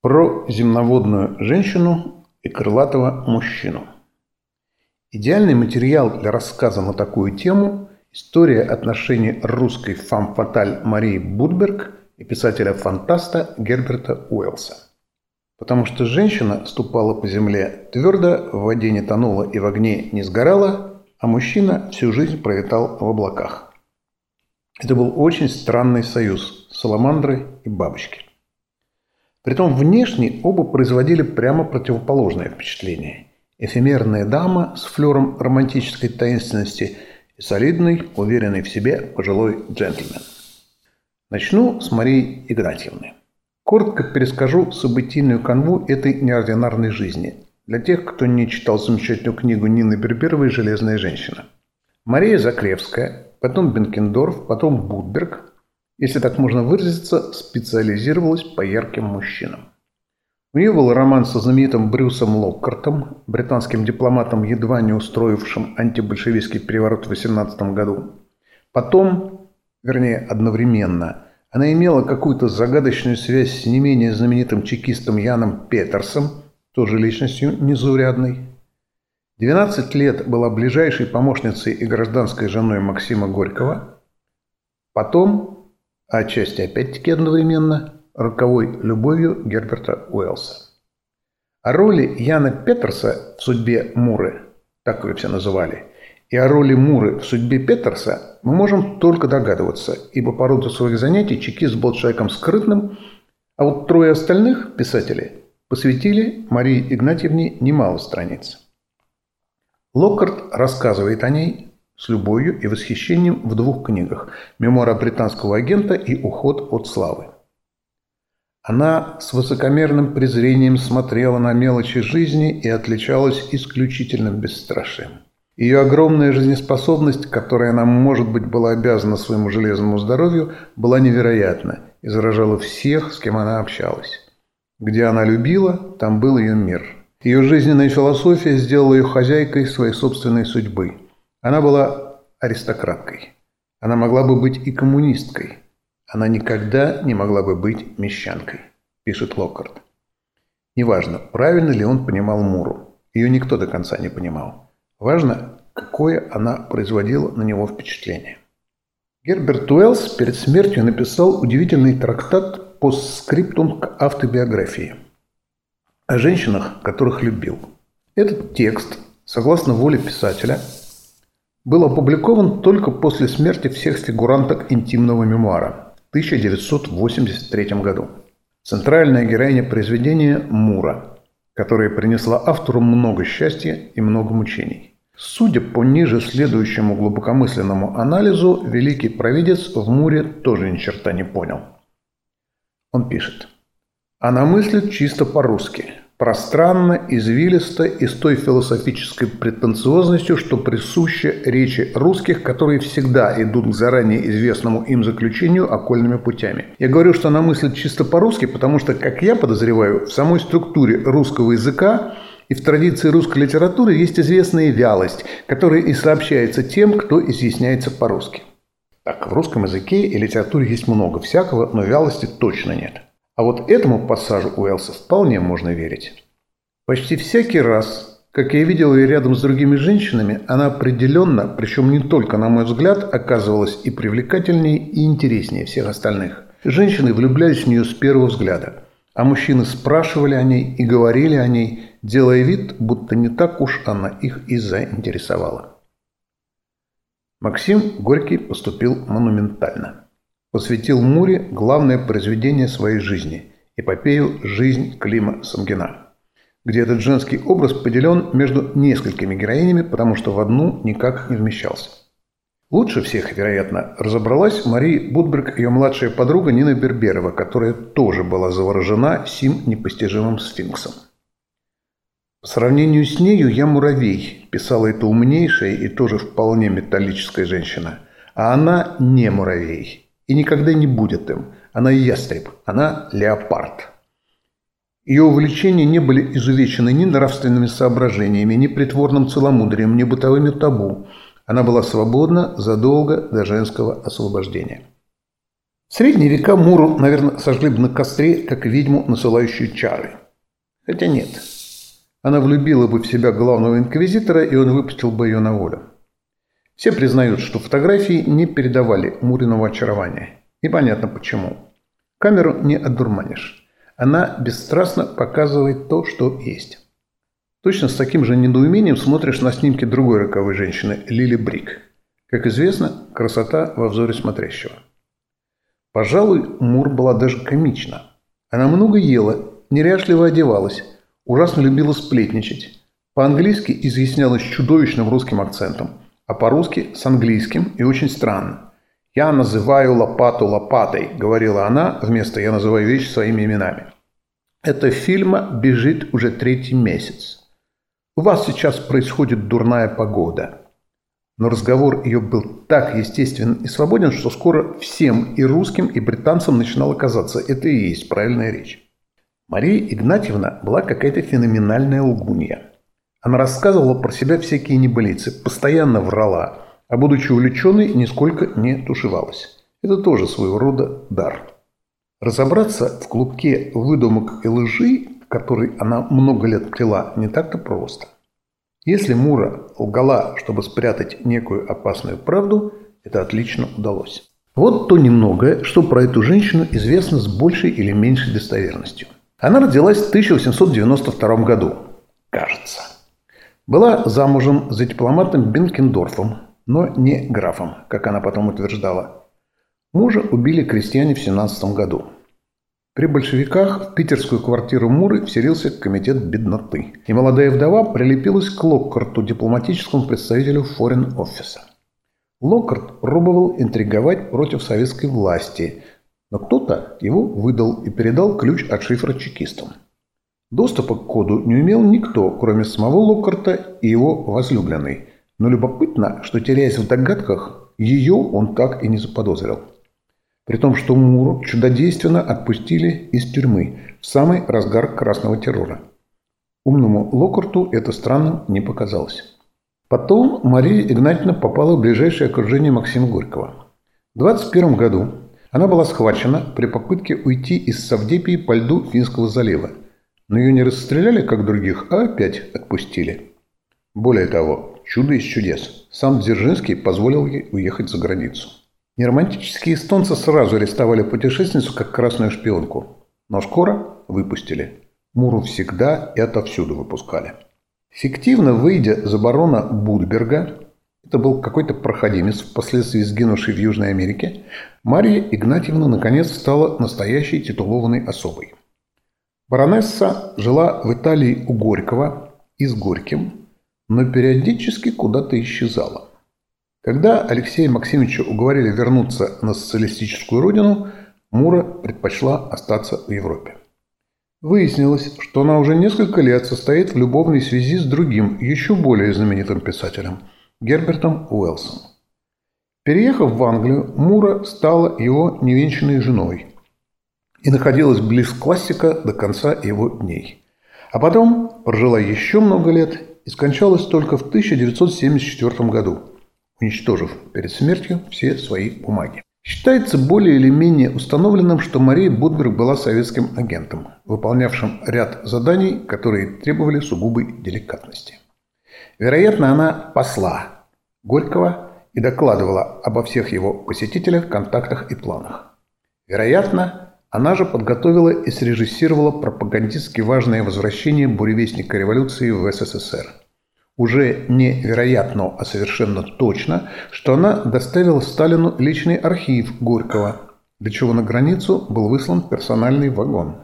Про земноводную женщину и крылатого мужчину. Идеальный материал для рассказа на такую тему – история отношений русской фам-фаталь Марии Будберг и писателя-фантаста Герберта Уэллса. Потому что женщина ступала по земле твердо, в воде не тонула и в огне не сгорала, а мужчина всю жизнь провитал в облаках. Это был очень странный союз – саламандры и бабочки. Притом внешне оба производили прямо противоположное впечатление. Эфемерная дама с флером романтической таинственности и солидный, уверенный в себе пожилой джентльмен. Начну с Марии Игнатьевны. Коротко перескажу событийную канву этой неординарной жизни для тех, кто не читал замечательную книгу Нины Берберовой «Железная женщина». Мария Закревская, потом Бенкендорф, потом Будберг если так можно выразиться, специализировалась по ярким мужчинам. У нее был роман со знаменитым Брюсом Локкартом, британским дипломатом, едва не устроившим антибольшевистский переворот в 18 году. Потом, вернее одновременно, она имела какую-то загадочную связь с не менее знаменитым чекистом Яном Петерсом, тоже личностью незаурядной. 12 лет была ближайшей помощницей и гражданской женой Максима Горького. Потом а отчасти опять-таки одновременно роковой любовью Герберта Уэллса. О роли Яна Петерса в судьбе Муры, так ее все называли, и о роли Муры в судьбе Петерса мы можем только догадываться, ибо по роду своих занятий чекист был человеком скрытным, а вот трое остальных писателей посвятили Марии Игнатьевне немало страниц. Локкарт рассказывает о ней с любовью и восхищением в двух книгах «Мемуара британского агента» и «Уход от славы». Она с высокомерным презрением смотрела на мелочи жизни и отличалась исключительным бесстрашием. Ее огромная жизнеспособность, которой она, может быть, была обязана своему железному здоровью, была невероятна и заражала всех, с кем она общалась. Где она любила, там был ее мир. Ее жизненная философия сделала ее хозяйкой своей собственной судьбы – она была аристократкой. Она могла бы быть и коммунисткой. Она никогда не могла бы быть мещанкой, пишет Локкарт. Неважно, правильно ли он понимал Муру. Ее никто до конца не понимал. Важно, какое она производила на него впечатление. Герберт Уэллс перед смертью написал удивительный трактат постскриптум к автобиографии о женщинах, которых любил. Этот текст, согласно воле писателя, был опубликован только после смерти всех фигуранток интимного мемуара в 1983 году. Центральная героиня произведения – Мура, которая принесла автору много счастья и много мучений. Судя по ниже следующему глубокомысленному анализу, великий провидец в Муре тоже ни черта не понял. Он пишет. Она мыслит чисто по-русски – пространно, извилисто и с той философической претенциозностью, что присуща речи русских, которые всегда идут к заранее известному им заключению окольными путями. Я говорю, что она мыслит чисто по-русски, потому что, как я подозреваю, в самой структуре русского языка и в традиции русской литературы есть известная вялость, которая и сообщается тем, кто изъясняется по-русски. Так, в русском языке и литературе есть много всякого, но вялости точно нет. А вот этому пассажу Уэллса вполне можно верить. Почти всякий раз, как я видел ее рядом с другими женщинами, она определенно, причем не только на мой взгляд, оказывалась и привлекательнее, и интереснее всех остальных. Женщины влюблялись в нее с первого взгляда, а мужчины спрашивали о ней и говорили о ней, делая вид, будто не так уж она их и заинтересовала. Максим Горький поступил монументально посвятил Муре главное произведение своей жизни – эпопею «Жизнь Клима Самгина», где этот женский образ поделен между несколькими героинями, потому что в одну никак не вмещался. Лучше всех, вероятно, разобралась Мария Будберг, ее младшая подруга Нина Берберова, которая тоже была заворожена сим непостижимым сфинксом. По сравнению с нею я муравей, писала эта умнейшая и тоже вполне металлическая женщина, а она не муравей – и никогда не будет им. Она ястреб, она леопард. Ее увлечения не были изувечены ни нравственными соображениями, ни притворным целомудрием, ни бытовыми табу. Она была свободна задолго до женского освобождения. В средние века Муру, наверное, сожгли бы на костре, как ведьму, насылающую чары. Хотя нет. Она влюбила бы в себя главного инквизитора, и он выпустил бы ее на волю. Все признают, что фотографии не передавали Муриного очарования. И понятно почему. Камеру не отдурманишь. Она бесстрастно показывает то, что есть. Точно с таким же недоумением смотришь на снимки другой роковой женщины, Лили Брик. Как известно, красота во взоре смотрящего. Пожалуй, Мур была даже комична. Она много ела, неряшливо одевалась, ужасно любила сплетничать. По-английски изъяснялась чудовищным русским акцентом, а по-русски с английским и очень странно. «Я называю лопату лопатой», — говорила она, вместо «я называю вещи своими именами». «Эта фильма бежит уже третий месяц. У вас сейчас происходит дурная погода. Но разговор ее был так естественен и свободен, что скоро всем и русским, и британцам начинало казаться, это и есть правильная речь. Мария Игнатьевна была какая-то феноменальная лгунья. Она рассказывала про себя всякие небылицы, постоянно врала, а будучи увлеченной, нисколько не тушевалась. Это тоже своего рода дар. Разобраться в клубке выдумок и лжи, который она много лет плела, не так-то просто. Если Мура лгала, чтобы спрятать некую опасную правду, это отлично удалось. Вот то немногое, что про эту женщину известно с большей или меньшей достоверностью. Она родилась в 1892 году, кажется. Была замужем за дипломатом Бенкендорфом, но не графом, как она потом утверждала. Мужа убили крестьяне в 17 году – при большевиках в питерскую квартиру Муры вселился комитет бедноты, и молодая вдова прилепилась к Локкарту, дипломатическому представителю Office. Локкарт пробовал интриговать против советской власти, но кто-то его выдал и передал ключ от шифра чекистам. Доступа к коду не имел никто, кроме самого Локкарта и его возлюбленной. Но любопытно, что теряясь в догадках, ее он так и не заподозрил при том, что Муру чудодейственно отпустили из тюрьмы в самый разгар красного террора. Умному Локарту это странным не показалось. Потом Мария Игнатьевна попала в ближайшее окружение Максима Горького. В 21 году она была схвачена при попытке уйти из Савдепии по льду Финского залива. Но ее не расстреляли, как других, а опять отпустили. Более того, чудо из чудес. Сам Дзержинский позволил ей уехать за границу. Неромантические эстонцы сразу арестовали путешественницу как красную шпионку, но скоро выпустили. Муру всегда и отовсюду выпускали. Фиктивно выйдя за барона Будберга, это был какой-то проходимец, впоследствии сгинувший в Южной Америке, Мария Игнатьевна наконец стала настоящей титулованной особой. Баронесса жила в Италии у Горького и с Горьким, но периодически куда-то исчезала. Когда Алексея Максимовича уговорили вернуться на социалистическую родину, Мура предпочла остаться в Европе. Выяснилось, что она уже несколько лет состоит в любовной связи с другим, еще более знаменитым писателем – Гербертом Уэллсом. Переехав в Англию, Мура стала его невенчанной женой и находилась близ классика до конца его дней. А потом прожила еще много лет и скончалась только в 1974 году – уничтожив перед смертью все свои бумаги. Считается более или менее установленным, что Мария Будберг была советским агентом, выполнявшим ряд заданий, которые требовали сугубой деликатности. Вероятно, она посла Горького и докладывала обо всех его посетителях, контактах и планах. Вероятно, она же подготовила и срежиссировала пропагандистски важное возвращение буревестника революции в СССР – уже не вероятно, а совершенно точно, что она доставила Сталину личный архив Горького, для чего на границу был выслан персональный вагон.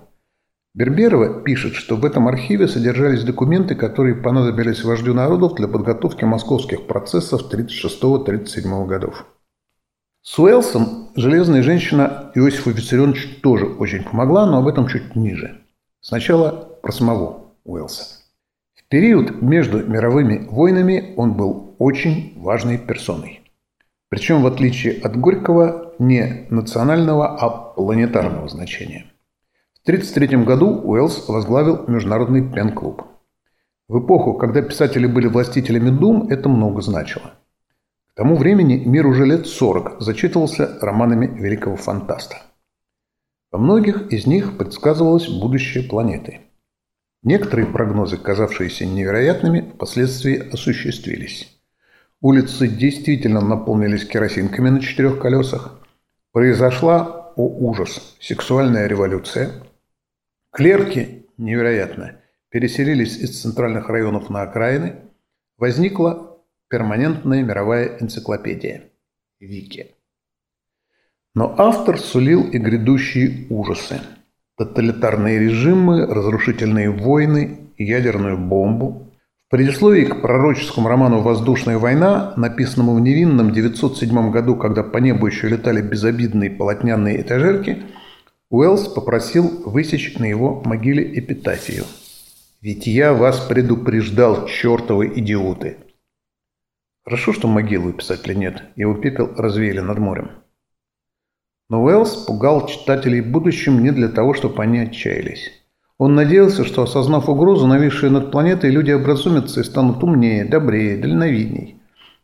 Берберова пишет, что в этом архиве содержались документы, которые понадобились вождю народов для подготовки московских процессов 36-37 годов. С Уэлсом железная женщина Иосифу Виссарионовичу тоже очень помогла, но об этом чуть ниже. Сначала про самого Уэлса период между мировыми войнами он был очень важной персоной. Причем, в отличие от Горького, не национального, а планетарного значения. В 1933 году Уэллс возглавил Международный пен-клуб. В эпоху, когда писатели были властителями дум, это много значило. К тому времени мир уже лет 40 зачитывался романами великого фантаста. Во многих из них предсказывалось будущее планеты. Некоторые прогнозы, казавшиеся невероятными, впоследствии осуществились. Улицы действительно наполнились керосинками на четырех колесах. Произошла, о ужас, сексуальная революция. Клерки, невероятно, переселились из центральных районов на окраины. Возникла перманентная мировая энциклопедия – Вики. Но автор сулил и грядущие ужасы. Тоталитарные режимы, разрушительные войны, ядерную бомбу. В предисловии к пророческому роману «Воздушная война», написанному в невинном 907 году, когда по небу еще летали безобидные полотняные этажерки, Уэллс попросил высечь на его могиле эпитафию. «Ведь я вас предупреждал, чертовы идиоты!» Хорошо, что могилу писателя нет, его пепел развеяли над морем. Но Уэллс пугал читателей будущим не для того, чтобы они отчаялись. Он надеялся, что, осознав угрозу, нависшую над планетой, люди образумятся и станут умнее, добрее, дальновидней.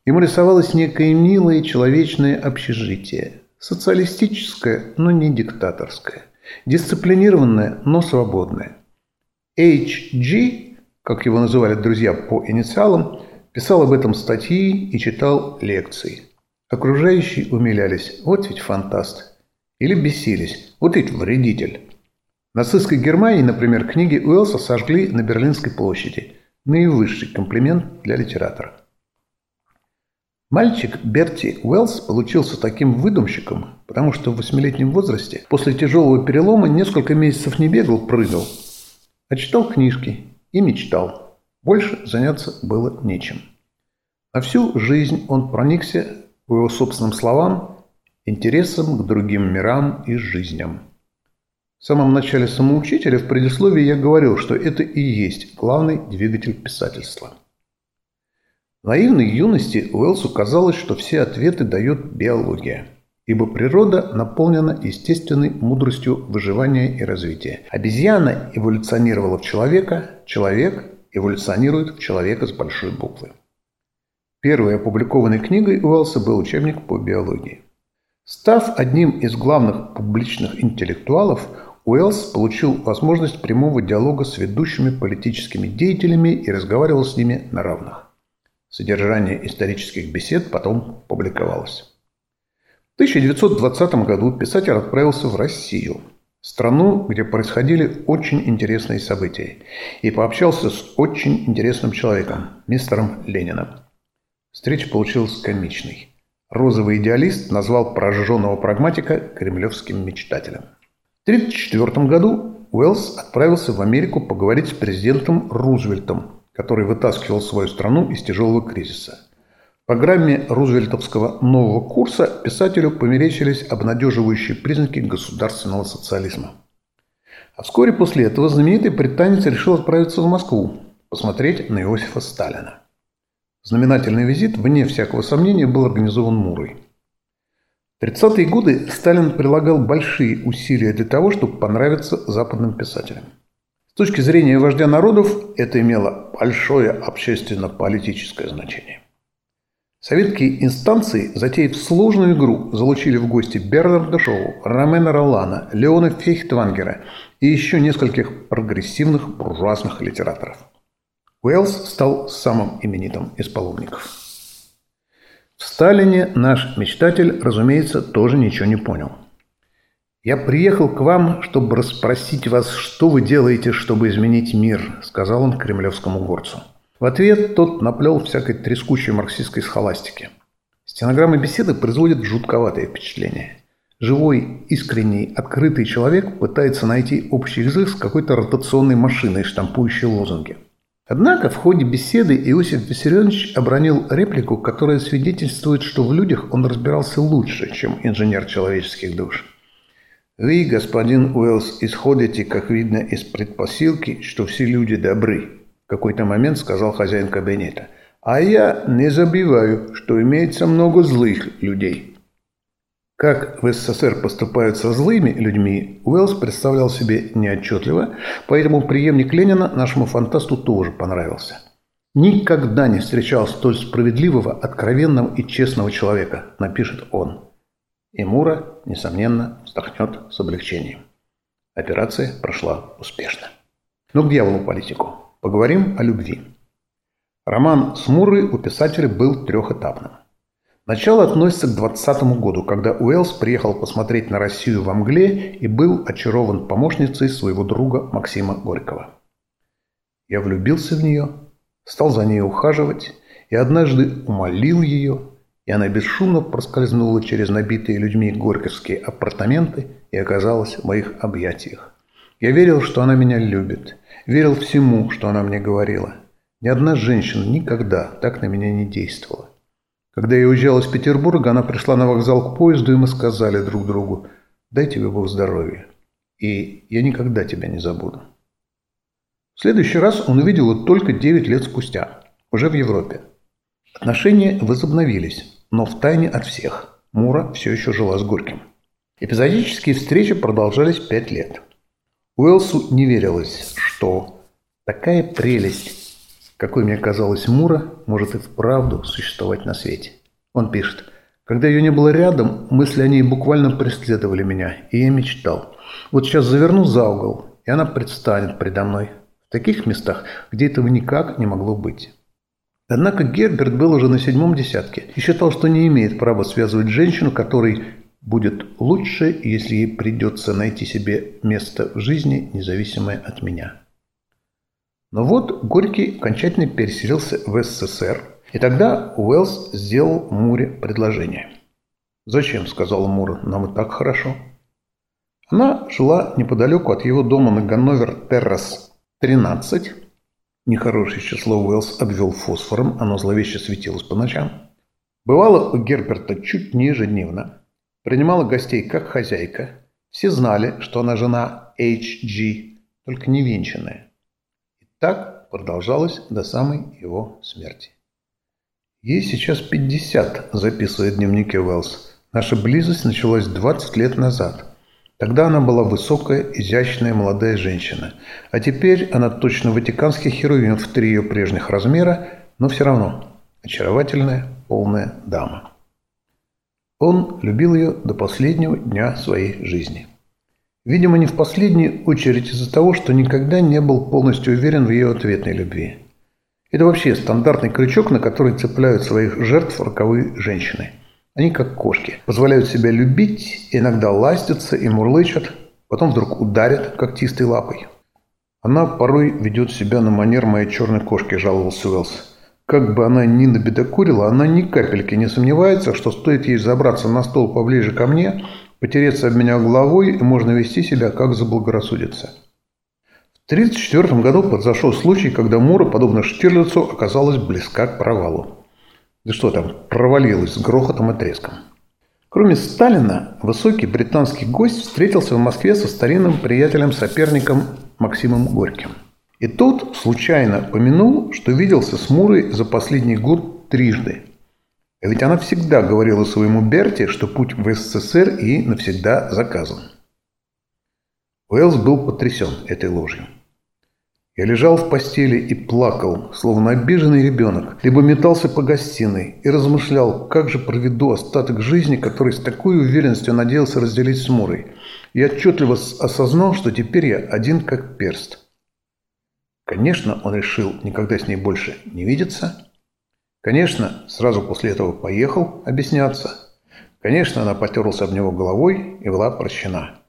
Ему рисовалось некое милое человечное общежитие. Социалистическое, но не диктаторское. Дисциплинированное, но свободное. HG, как его называли друзья по инициалам, писал об этом статьи и читал лекции. Окружающие умилялись. Вот ведь фантаст. Или бесились. Вот ведь вредитель. В нацистской Германии, например, книги Уэллса сожгли на Берлинской площади. Наивысший комплимент для литератора. Мальчик Берти Уэллс получился таким выдумщиком, потому что в восьмилетнем возрасте после тяжелого перелома несколько месяцев не бегал, прыгал, а читал книжки и мечтал. Больше заняться было нечем. На всю жизнь он проникся, по его собственным словам, интересом к другим мирам и жизням. В самом начале самоучителя в предисловии я говорил, что это и есть главный двигатель писательства. В наивной юности Уэллсу казалось, что все ответы дает биология, ибо природа наполнена естественной мудростью выживания и развития. Обезьяна эволюционировала в человека, человек эволюционирует в человека с большой буквы. Первой опубликованной книгой Уэллса был учебник по биологии. Став одним из главных публичных интеллектуалов, Уэллс получил возможность прямого диалога с ведущими политическими деятелями и разговаривал с ними на равных. Содержание исторических бесед потом публиковалось. В 1920 году писатель отправился в Россию, страну, где происходили очень интересные события, и пообщался с очень интересным человеком, мистером Лениным. Встреча получилась комичной. Розовый идеалист назвал пораженного прагматика кремлевским мечтателем. В 1934 году Уэллс отправился в Америку поговорить с президентом Рузвельтом, который вытаскивал свою страну из тяжелого кризиса. Программе рузвельтовского нового курса писателю померещились обнадеживающие признаки государственного социализма. А вскоре после этого знаменитый британец решил отправиться в Москву, посмотреть на Иосифа Сталина. Знаменательный визит, вне всякого сомнения, был организован Мурой. В 30-е годы Сталин прилагал большие усилия для того, чтобы понравиться западным писателям. С точки зрения вождя народов это имело большое общественно-политическое значение. Советские инстанции, затеяв сложную игру, залучили в гости Бернарда Шоу, Ромена Ролана, Леона Фейхтвангера и еще нескольких прогрессивных буржуазных литераторов. Уэллс стал самым именитым из паломников. В Сталине наш мечтатель, разумеется, тоже ничего не понял. «Я приехал к вам, чтобы расспросить вас, что вы делаете, чтобы изменить мир», – сказал он кремлевскому горцу. В ответ тот наплел всякой трескучей марксистской схоластики. Стенограммы беседы производят жутковатое впечатление. Живой, искренний, открытый человек пытается найти общий язык с какой-то ротационной машиной, штампующей лозунги – Однако в ходе беседы Иосиф Виссарионович обронил реплику, которая свидетельствует, что в людях он разбирался лучше, чем инженер человеческих душ. «Вы, господин Уэллс, исходите, как видно, из предпосылки, что все люди добры», – какой-то момент сказал хозяин кабинета. «А я не забиваю, что имеется много злых людей». Как в СССР поступают со злыми людьми, Уэллс представлял себе неотчетливо, поэтому преемник Ленина нашему фантасту тоже понравился. Никогда не встречал столь справедливого, откровенного и честного человека, напишет он. И Мура, несомненно, вздохнет с облегчением. Операция прошла успешно. Но к дьяволу политику. Поговорим о любви. Роман с Мурой у писателя был трехэтапным. Начало относится к 20 году, когда Уэллс приехал посмотреть на Россию в Мгле и был очарован помощницей своего друга Максима Горького. Я влюбился в нее, стал за ней ухаживать и однажды умолил ее, и она бесшумно проскользнула через набитые людьми горьковские апартаменты и оказалась в моих объятиях. Я верил, что она меня любит, верил всему, что она мне говорила. Ни одна женщина никогда так на меня не действовала. Когда я уезжал из Петербурга, она пришла на вокзал к поезду, и мы сказали друг другу «Дай тебе Бог здоровья, и я никогда тебя не забуду». В следующий раз он увидел ее только 9 лет спустя, уже в Европе. Отношения возобновились, но в тайне от всех. Мура все еще жила с Горьким. Эпизодические встречи продолжались 5 лет. Уэлсу не верилось, что такая прелесть, какой мне казалась Мура, может и вправду существовать на свете. Он пишет, когда ее не было рядом, мысли о ней буквально преследовали меня, и я мечтал. Вот сейчас заверну за угол, и она предстанет предо мной, в таких местах, где этого никак не могло быть. Однако Герберт был уже на седьмом десятке и считал, что не имеет права связывать женщину, которой будет лучше, если ей придется найти себе место в жизни, независимое от меня. Но вот Горький окончательно переселился в СССР, и тогда Уэллс сделал Муре предложение. «Зачем?» – сказал Мура. «Нам и так хорошо». Она жила неподалеку от его дома на Ганновер Террас 13. Нехорошее число Уэллс обвел фосфором, оно зловеще светилось по ночам. Бывало у Герберта чуть не ежедневно. Принимала гостей как хозяйка. Все знали, что она жена H.G., только не венчанная. Так продолжалось до самой его смерти. Ей сейчас 50, записывает в дневнике Уэллс. Наша близость началась 20 лет назад – Тогда она была высокая, изящная молодая женщина. А теперь она точно ватиканский херувим в три ее прежних размера, но все равно очаровательная, полная дама. Он любил ее до последнего дня своей жизни. Видимо, не в последнюю очередь из-за того, что никогда не был полностью уверен в ее ответной любви. Это вообще стандартный крючок, на который цепляют своих жертв роковые женщины – они как кошки. Позволяют себя любить, иногда ластятся и мурлычат, потом вдруг ударят когтистой лапой. Она порой ведет себя на манер моей черной кошки, жаловался Уэллс. Как бы она ни набедокурила, она ни капельки не сомневается, что стоит ей забраться на стол поближе ко мне, потереться об меня головой, можно вести себя как заблагорассудится. В 1934 году произошел случай, когда Мура, подобно Штирлицу, оказалась близка к провалу. Да что там, провалилась с грохотом и треском. Кроме Сталина, высокий британский гость встретился в Москве со старинным приятелем-соперником Максимом Горьким. И тот случайно помянул, что виделся с Мурой за последний год трижды. А ведь она всегда говорила своему Берте, что путь в СССР ей навсегда заказан. Уэллс был потрясен этой ложью. Я лежал в постели и плакал, словно обиженный ребенок, либо метался по гостиной и размышлял, как же проведу остаток жизни, который с такой уверенностью надеялся разделить с Мурой. Я отчетливо осознал, что теперь я один как перст. Конечно, он решил никогда с ней больше не видеться. Конечно, сразу после этого поехал объясняться. Конечно, она потерлась об него головой и была прощена.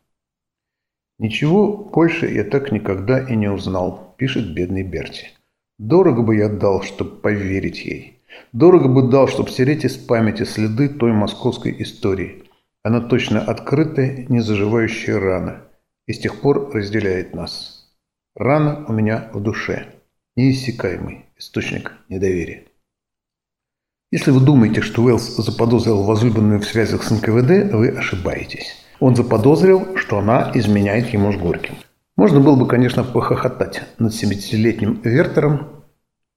Ничего больше я так никогда и не узнал пишет бедный Берти. Дорого бы я дал, чтобы поверить ей. Дорого бы дал, чтобы стереть из памяти следы той московской истории. Она точно открытая, незаживающая рана. И с тех пор разделяет нас. Рана у меня в душе. Неиссякаемый источник недоверия. Если вы думаете, что Уэллс заподозрил возлюбленную в связях с НКВД, вы ошибаетесь. Он заподозрил, что она изменяет ему с Горьким. Можно было бы, конечно, похохотать над 70-летним Вертером,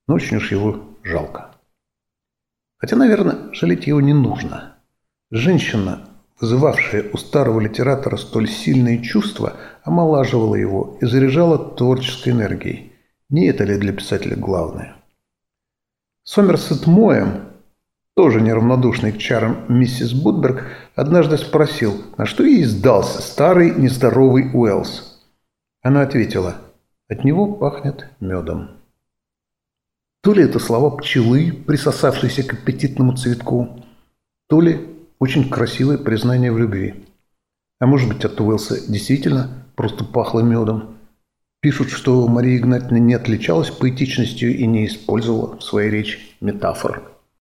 но очень уж его жалко. Хотя, наверное, жалеть его не нужно. Женщина, вызывавшая у старого литератора столь сильные чувства, омолаживала его и заряжала творческой энергией. Не это ли для писателя главное? Сомерсет Моэм, тоже неравнодушный к чарам миссис Будберг, однажды спросил, на что ей сдался старый нездоровый Уэллс. Она ответила, от него пахнет медом. То ли это слова пчелы, присосавшейся к аппетитному цветку, то ли очень красивое признание в любви. А может быть от Уэлса действительно просто пахло медом. Пишут, что Мария Игнатьевна не отличалась поэтичностью и не использовала в своей речи метафор.